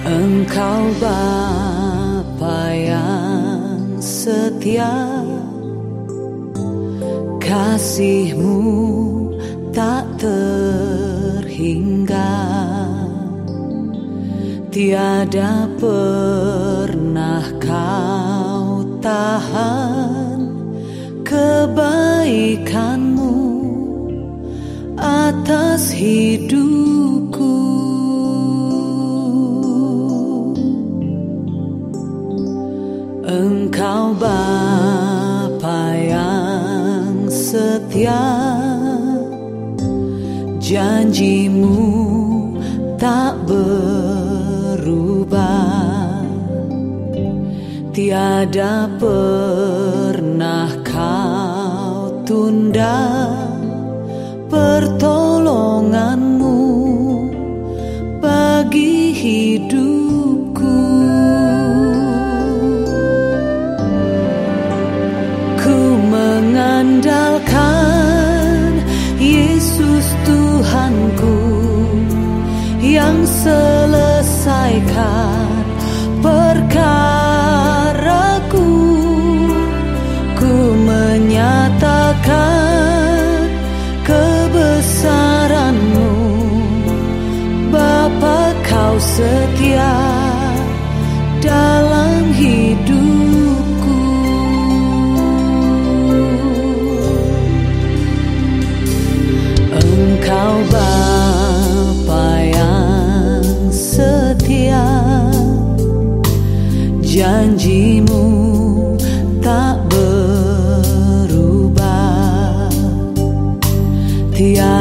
Engkau Bapa yang setia. Kasihmu tak terhingga. Tiada pernah kau tahan Kebaikanmu atas hidupku Engkau Bapa yang setia. Janjimu tak berubah. Tiada pernah selesaikan perkara the eye.